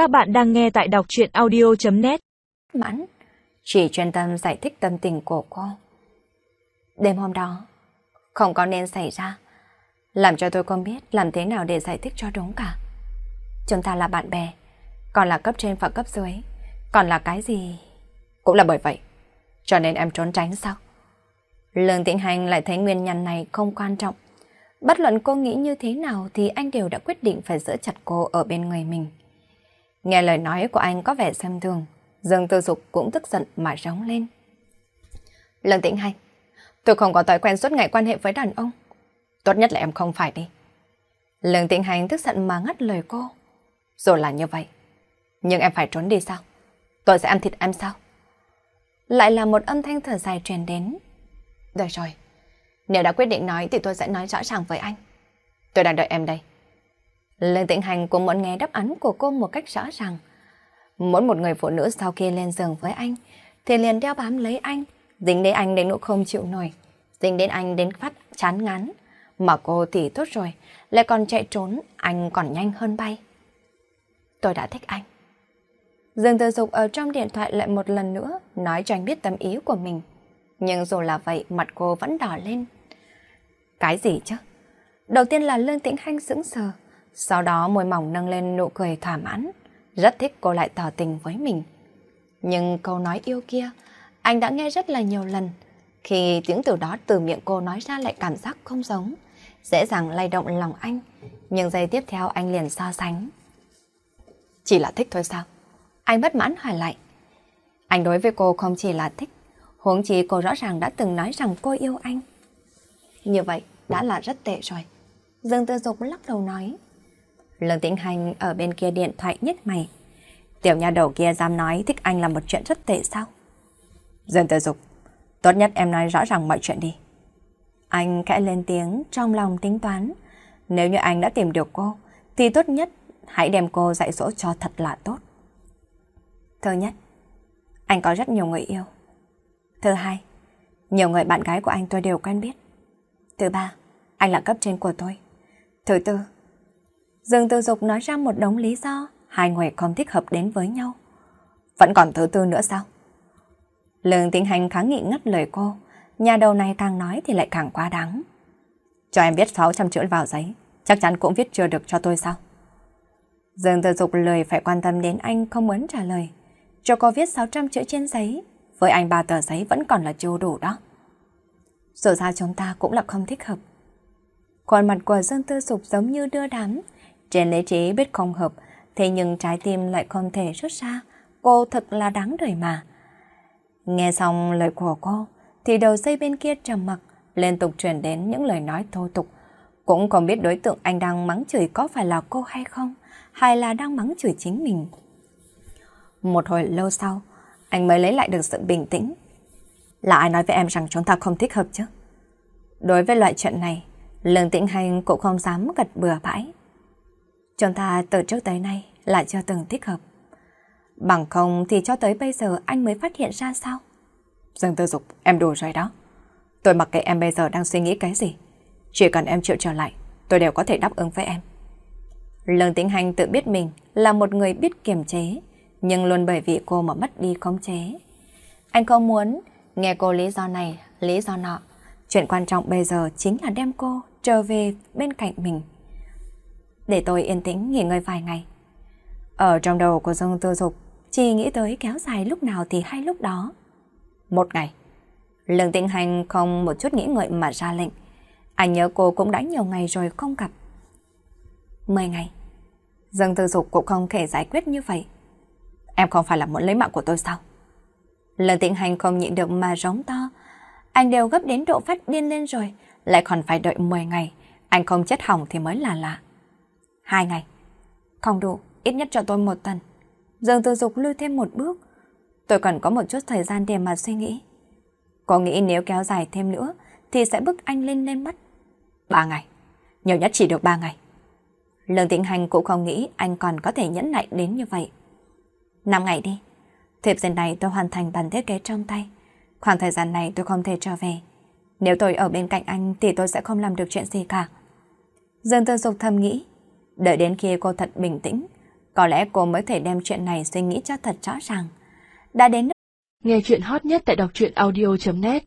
Các bạn đang nghe tại đọc chuyện audio.net Mãn, chỉ chuyên tâm giải thích tâm tình của cô. Đêm hôm đó, không có nên xảy ra. Làm cho tôi không biết làm thế nào để giải thích cho đúng cả. Chúng ta là bạn bè, còn là cấp trên và cấp dưới, còn là cái gì? Cũng là bởi vậy, cho nên em trốn tránh sao? Lương Tĩnh Hành lại thấy nguyên nhân này không quan trọng. Bất luận cô nghĩ như thế nào thì anh đều đã quyết định phải giữ chặt cô ở bên người mình. Nghe lời nói của anh có vẻ xem thường, Dương Tư Dục cũng tức giận mà rống lên. Lần Tĩnh Hành, tôi không có thói quen suốt ngày quan hệ với đàn ông. Tốt nhất là em không phải đi. Lần Tĩnh Hành tức giận mà ngắt lời cô. Rồi là như vậy. Nhưng em phải trốn đi sao? Tôi sẽ ăn thịt em sao? Lại là một âm thanh thở dài truyền đến. Được rồi, nếu đã quyết định nói thì tôi sẽ nói rõ ràng với anh. Tôi đang đợi em đây. Lê Tịnh Hành cũng muốn nghe đáp án của cô một cách rõ ràng. Muốn một người phụ nữ sau khi lên giường với anh thì liền đeo bám lấy anh, dính đến anh đến nỗi không chịu nổi, dính đến anh đến phát chán ngán. Mà cô thì tốt rồi, lại còn chạy trốn, anh còn nhanh hơn bay. Tôi đã thích anh. Dương Tư Dục ở trong điện thoại lại một lần nữa nói cho anh biết tâm ý của mình. Nhưng dù là vậy, mặt cô vẫn đỏ lên. Cái gì chứ? Đầu tiên là Lương Tĩnh Hanh sững sờ, sau đó môi mỏng nâng lên nụ cười thỏa mãn, rất thích cô lại tỏ tình với mình. Nhưng câu nói yêu kia, anh đã nghe rất là nhiều lần. Khi tiếng từ đó từ miệng cô nói ra lại cảm giác không giống, dễ dàng lay động lòng anh. Nhưng giây tiếp theo anh liền so sánh. Chỉ là thích thôi sao? Anh bất mãn hỏi lại. Anh đối với cô không chỉ là thích, huống chi cô rõ ràng đã từng nói rằng cô yêu anh. Như vậy đã là rất tệ rồi. Dương Tư Dục lắc đầu nói. Lương Tĩnh Hành ở bên kia điện thoại nhất mày. Tiểu nhà đầu kia dám nói thích anh là một chuyện rất tệ sao? Dương Tư Dục, tốt nhất em nói rõ ràng mọi chuyện đi. Anh khẽ lên tiếng trong lòng tính toán. Nếu như anh đã tìm được cô, thì tốt nhất hãy đem cô dạy dỗ cho thật là tốt. Thứ nhất, anh có rất nhiều người yêu. Thứ hai, nhiều người bạn gái của anh tôi đều quen biết. Thứ ba, anh là cấp trên của tôi. Thứ tư, Dương Tư Dục nói ra một đống lý do hai người không thích hợp đến với nhau. Vẫn còn thứ tư nữa sao? Lương Tĩnh Hành kháng nghị ngắt lời cô, nhà đầu này càng nói thì lại càng quá đáng. Cho em viết 600 chữ vào giấy, chắc chắn cũng viết chưa được cho tôi sao? Dương Tư Dục lời phải quan tâm đến anh không muốn trả lời. Cho cô viết 600 chữ trên giấy, với anh ba tờ giấy vẫn còn là chưa đủ đó. Dù ra chúng ta cũng là không thích hợp. Khuôn mặt của Dương Tư Dục giống như đưa đám, trên lý trí biết không hợp, thế nhưng trái tim lại không thể rút ra. Cô thật là đáng đời mà. Nghe xong lời của cô, thì đầu dây bên kia trầm mặc, liên tục truyền đến những lời nói thô tục. Cũng không biết đối tượng anh đang mắng chửi có phải là cô hay không, hay là đang mắng chửi chính mình. Một hồi lâu sau, anh mới lấy lại được sự bình tĩnh. Là ai nói với em rằng chúng ta không thích hợp chứ? Đối với loại chuyện này, Lương Tĩnh Hành cũng không dám gật bừa bãi. Chúng ta từ trước tới nay là chưa từng thích hợp. Bằng không thì cho tới bây giờ anh mới phát hiện ra sao? Dương Tư Dục, em đủ rồi đó. Tôi mặc kệ em bây giờ đang suy nghĩ cái gì. Chỉ cần em chịu trở lại, tôi đều có thể đáp ứng với em. Lương Tĩnh Hành tự biết mình là một người biết kiềm chế, nhưng luôn bởi vì cô mà mất đi khống chế. Anh không muốn nghe cô lý do này, lý do nọ. Chuyện quan trọng bây giờ chính là đem cô trở về bên cạnh mình. Để tôi yên tĩnh nghỉ ngơi vài ngày. Ở trong đầu của Dương Tư Dục, chỉ nghĩ tới kéo dài lúc nào thì hay lúc đó. Một ngày. Lương Tĩnh Hành không một chút nghĩ ngợi mà ra lệnh. Anh nhớ cô cũng đã nhiều ngày rồi không gặp. Mười ngày. Dương Tư Dục cũng không thể giải quyết như vậy. Em không phải là muốn lấy mạng của tôi sao? Lương Tĩnh Hành không nhịn được mà rống to. Anh đều gấp đến độ phát điên lên rồi, lại còn phải đợi 10 ngày. Anh không chết hỏng thì mới là lạ. Hai ngày. Không đủ, ít nhất cho tôi một tuần. Dương Tư Dục lưu thêm một bước. Tôi cần có một chút thời gian để mà suy nghĩ. Có nghĩ nếu kéo dài thêm nữa thì sẽ bức anh lên lên mất. Ba ngày. Nhiều nhất chỉ được ba ngày. Lương Tĩnh Hành cũng không nghĩ anh còn có thể nhẫn nại đến như vậy. Năm ngày đi. Thiệp diện này tôi hoàn thành bản thiết kế trong tay. Khoảng thời gian này tôi không thể trở về. Nếu tôi ở bên cạnh anh thì tôi sẽ không làm được chuyện gì cả. Dương Tư Dục thầm nghĩ. Đợi đến khi cô thật bình tĩnh, Có lẽ cô mới thể đem chuyện này suy nghĩ cho thật rõ ràng. Đã đến Nghe chuyện hot nhất tại đọc truyện audio.net